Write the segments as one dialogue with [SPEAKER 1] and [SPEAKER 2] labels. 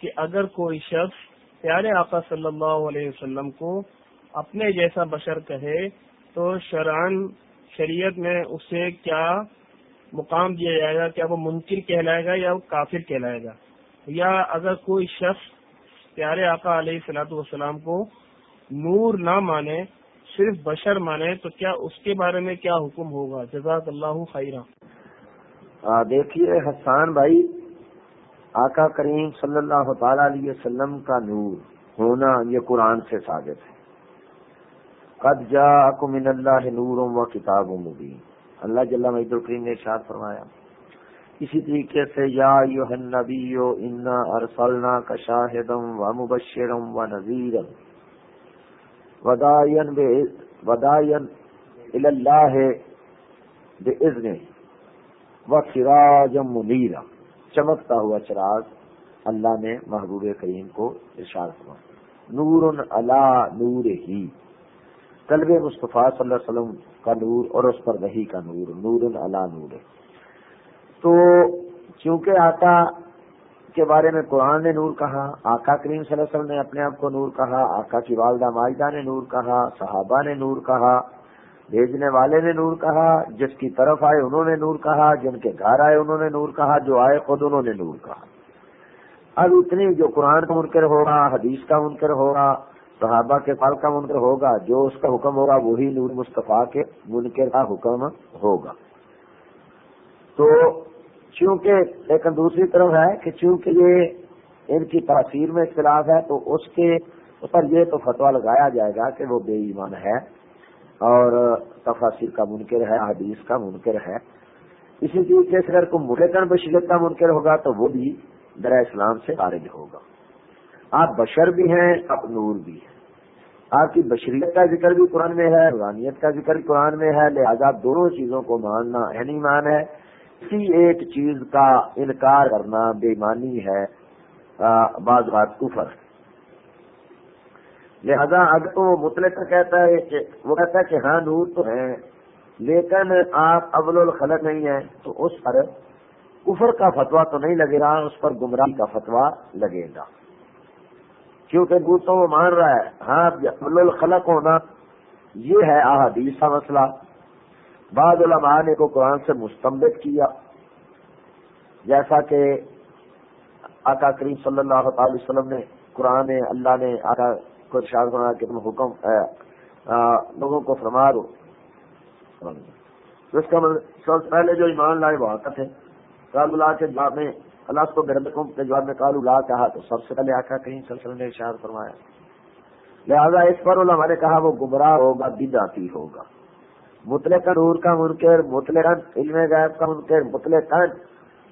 [SPEAKER 1] کہ اگر کوئی شخص پیارے آقا صلی اللہ علیہ وسلم کو اپنے جیسا بشر کہے تو شران شریعت میں اسے کیا مقام دیا جائے گا؟ کیا وہ منکر کہلائے گا یا وہ کافر کہلائے گا؟ یا اگر کوئی شخص پیارے آقا علیہ صلاحت والسلام کو نور نہ مانے، صرف بشر مانے، تو کیا اس کے بارے میں کیا حکم ہوگا؟ جزاک اللہ خیرہ
[SPEAKER 2] دیکھیے حسان بھائی آقا کریم صلی اللہ تعالی علیہ وسلم کا نور ہونا یہ قرآن سے ثابت ہے۔ قد جا من اللہ نور و کتاب مبین۔ اللہ جل مجد الکریم نے ارشاد فرمایا، اسی طریقے سے یا نبی انا ارسلنا کا شاہدم و مبشرم و نذیرم ودائن ودائن اللہ بے عزن و خراجم منیرا۔ چمکتا ہوا چراغ اللہ نے محبوب کریم کو ارشاد فرمایا نور اللہ نور ہی قلب مصطفیٰ صلی اللہ علیہ وسلم کا نور اور اس پر وہی کا نور۔ نور اللہ نور تو چونکہ آقا کے بارے میں قرآن نے نور کہا، آقا کریم صلی اللہ علیہ وسلم نے اپنے آپ کو نور کہا، آقا کی والدہ ماجدہ نے نور کہا، صحابہ نے نور کہا بھیجنے والے نے نور کہا، جس کی طرف آئے انہوں نے نور کہا، جن کے گھر آئے انہوں نے نور کہا، جو آئے خود انہوں نے نور کہا۔ اب اتنی جو قرآن کا منکر ہوگا، حدیث کا منکر ہوگا، صحابہ کے پال کا منکر ہوگا، جو اس کا حکم ہوگا، وہی نور مصطفیٰ کے منکر کا حکم ہوگا۔ تو چونکہ، لیکن دوسری طرف ہے کہ چونکہ یہ ان کی تاثیر میں اختلاف ہے، تو اس کے پر یہ تو فتوا لگایا جائے گا کہ وہ بے ایمان ہے۔ اور تفاصر کا منکر ہے، حدیث کا منکر ہے۔ اسی طریقے سے اگر کوئی ملکن بشیرت کا منکر ہوگا تو وہ بھی در اسلام سے خارج ہوگا۔ آپ بشر بھی ہیں، آپ نور بھی ہیں۔ آپ کی بشریت کا ذکر بھی قرآن میں ہے، روحانیت کا ذکر بھی قرآن میں ہے، لہذا دونوں چیزوں کو ماننا یعنی مان ہے۔ کسی ایک چیز کا انکار کرنا بےمانی ہے بعض بات کفر۔ لہذا اگر تو وہ مطلق کہتا ہے کہ وہ کہتا ہے کہ ہاں نور تو ہیں، لیکن آپ اول الخلق نہیں ہیں، تو اس پر کفر کا فتوا تو نہیں لگے گا، اس پر گمراہی کا فتوا لگے گا۔ کیونکہ بوتوں وہ مان رہا ہے ہاں الخلق ہونا یہ ہے احادیث کا مسئلہ۔ بعض علماء نے کو قرآن سے مستمد کیا، جیسا کہ آقا کریم صلی اللہ تعالی وسلم نے قرآن اللہ نے آقا کو ارشاد بنا کہ تم حکم لوگوں کو فرما دو۔ اس کا مطلب پہلے جو ایمان لائے وہ آتا تھے۔ اللہ کے جواب میں اللہ کو گرم کے جواب میں کالو لا کہا۔ تو سب سے پہلے آقا کہیں سلسلے نے اشار فرمایا۔ لہذا اس پر علماء نے کہا، وہ گمراہ ہوگا، بدعتی ہوگا۔ مطلع نور کا منکر مطلع علم غیب کا منکر مطلع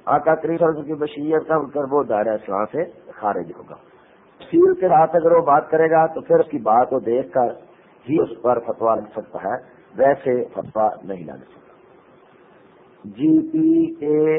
[SPEAKER 2] آقا کریم صلی کی بشیت کا منکر، وہ دائرہ اسلام سے خارج ہوگا۔ تفصیل کے رات اگر وہ بات کرے گا تو پھر اس کی بات کو دیکھ کر ہی اس پر فتوا لگ سکتا ہے، ویسے فتوا نہیں لگ سکتا۔ جی پی اے